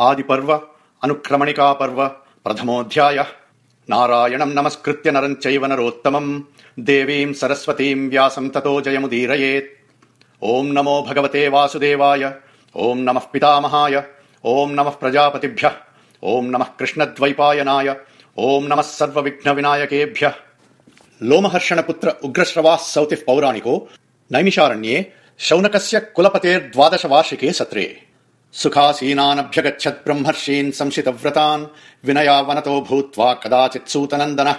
आदिपर्व अनुक्रमणिका पर्व प्रथमोऽध्यायः। नारायणम् नमस्कृत्य नरम् चैव नरोत्तमम्। देवीम् सरस्वतीम् व्यासम् ततो जयमुदीरयेत्। ओम् नमो भगवते वासुदेवाय। ओम् नमः पितामहाय। ओम् नमः प्रजापतिभ्यः। ओम् नमः कृष्णद्वैपायनाय। ओम् नमः सर्वविघ्नविनायकेभ्यः। लोमहर्षणपुत्र उग्रश्रवाः सौतिः पौराणिको नैमिषारण्ये शौनकस्य कुलपतेर्द्वादश वार्षिके सत्रे सुखासीनानभ्यगच्छत् ब्रह्मर्षीन् संशितव्रतान् विनयावनतो भूत्वा कदाचित् सूतनन्दनः।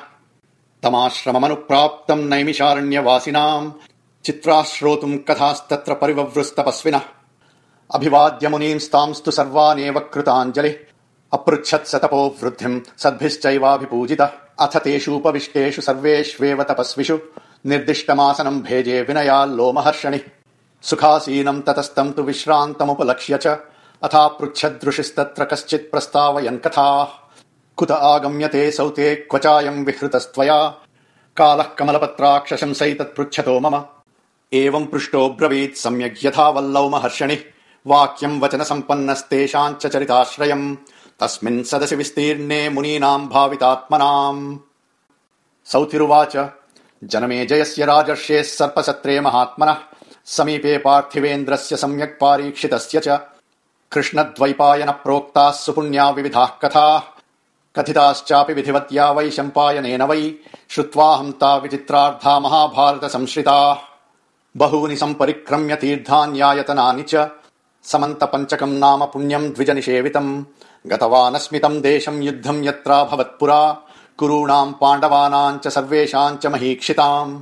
तमाश्रममनुप्राप्तम् नैमिषारण्यवासिनाम् चित्राश्रोतुम् कथास्तत्र परिववृस्तपस्विनः। अभिवाद्य मुनींस्तांस्तु सर्वानेव कृताञ्जलिः। अपृच्छत् स तपो वृद्धिम् सद्भिश्चैवाभिपूजितः। अथ तेषूपविष्टेषु सर्वेष्वेव तपस्विषु। निर्दिष्टमासनम् भेजे विनयाल्लोमहर्षणि। सुखासीनम् ततस्तम् तु विश्रान्तमुपलक्ष्य च अथा पृच्छदृशिस्तत्र कश्चित् प्रस्तावयन् कथाः। कुत आगम्यते सौते क्व चायम् विहृतस्त्वया। कालः कमलपत्राक्षशंसैतत्पृच्छतो मम। एवम् पृष्टो ब्रवीत् सम्यग् यथा वल्लौ महर्षणि वाक्यम् वचन सम्पन्नस्तेषाम् च चरिताश्रयम्। तस्मिन् सदसि विस्तीर्णे मुनीनाम् भावितात्मनाम्। सौतिरुवाच। जनमे जयस्य राजर्षेः सर्पसत्रे महात्मनः। समीपे पार्थिवेन्द्रस्य सम्यक् पारीक्षितस्य च कृष्णद्वैपायन प्रोक्ताः सुपुण्या विविधाः कथाः। कथिताश्चापि विधिवत्या वै शम्पायनेन वै श्रुत्वाहम् ता विचित्रार्था महाभारत संश्रिताः बहूनि सम्परिक्रम्य तीर्थान्यायतनानि च समन्त पञ्चकम् नाम पुण्यम् द्विज निषेवितम् गतवानस्मितम् देशम् युद्धम् यत्राभवत्पुरा कुरूणाम् पाण्डवानाम् च सर्वेषाम् च महीक्षिताम्।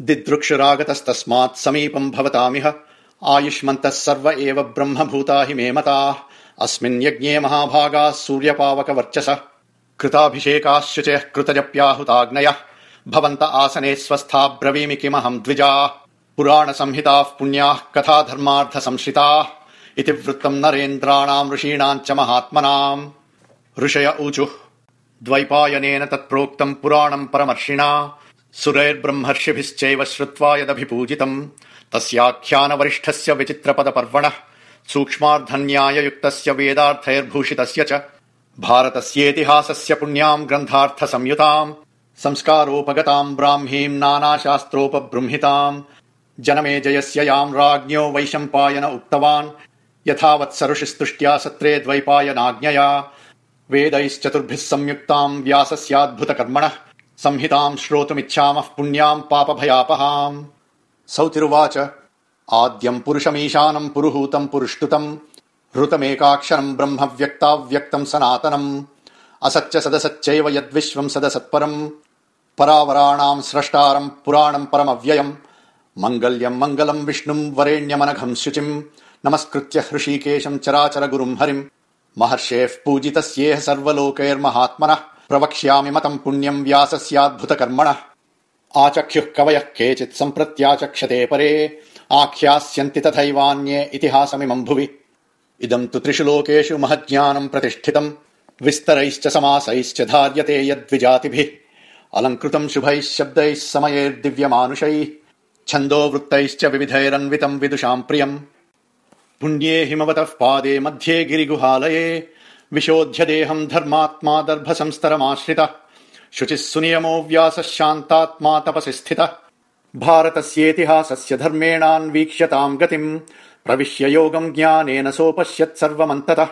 दिदृक्षुरागतस्तस्मात् समीपम् भवतामिह आयुष्मन्तः सर्व एव ब्रह्मभूता हि मे मताः। अस्मिन् यज्ञे महाभागाः सूर्यपावक वर्चस कृताभिषेकाः शुचयः कृतजप्याहुताग्नयः। भवन्त आसने स्वस्था ब्रवीमि किमहम् द्विजाः। पुराण संहिताः पुण्याः कथा धर्मार्थ संश्रिताः इति वृत्तम् नरेन्द्राणाम् ऋषीणाम् च महात्मनाम्। ऋषय ऊचुः। द्वैपायनेन तत्प्रोक्तम् पुराणम् परमर्षिणा सुरैर्ब्रह्मर्षिभिश्चैव श्रुत्वा यदभिपूजितम्। तस्याख्यान वरिष्ठस्य विचित्रपद पर्वणः सूक्ष्मार्धन्याययुक्तस्य वेदार्थैर्भूषितस्य च। भारतस्येतिहासस्य पुण्याम् ग्रन्थार्थ संयुताम् संस्कारोपगताम् ब्राह्मीम् नानाशास्त्रोपबृंहिताम्। जनमे जयस्य याम् राज्ञो वैशम्पायन उक्तवान्। यथावत् ऋषिस्तुष्ट्या सत्रे द्वैपायनाज्ञया। वेदैश्चतुर्भिः संयुक्ताम् व्यासस्याद्भुत कर्मणः संहिताम् श्रोतुमिच्छामः पुण्याम् पापभयापहाम्। सौतिरुवाच। आद्यम् पुरुषमीशानम् पुरुहूतम् पुरुष्टुतम्। हृतमेकाक्षरम् ब्रह्म व्यक्ताव्यक्तम् सनातनम्। असच्च सदसच्चैव यद्विश्वम् सदसत्परम्। परावराणाम् स्रष्टारम् पुराणम् परमव्ययम्। मङ्गल्यम् मङ्गलम् विष्णुम् वरेण्यमनघम् शुचिम्। नमस्कृत्य हृषीकेशम् चराचर गुरुम् हरिम्। महर्षेः पूजितस्येह सर्वलोकैर्महात्मनः प्रवक्ष्यामि मतम् पुण्यम् व्यासस्याद्भुत कर्मणः आचख्युः कवयः केचित् सम्प्रत्याचक्षते परे। आख्यास्यन्ति तथैवान्ये इतिहासमिमम् भुवि। इदम् तु त्रिषु लोकेषु महज्ञानम् प्रतिष्ठितम्। विस्तरैश्च समासैश्च धार्यते यद्विजातिभिः। अलङ्कृतम् शुभैः शब्दैः समयैर्दिव्यमानुषैः। छन्दो वृत्तैश्च विविधैरन्वितम् विदुषाम् प्रियम्। पुण्ये हिमवतः पादे मध्ये गिरिगुहालये विशोध्य देहम् धर्मात्मा दर्भ संस्तरमाश्रितः शुचिः सुनियमो व्यासः शान्तात्मा तपसि स्थितः। भारतस्येतिहासस्य धर्मेणान्वीक्ष्यताम् गतिम्। प्रविश्य योगम् ज्ञानेन सोपश्यत् सर्वमन्ततः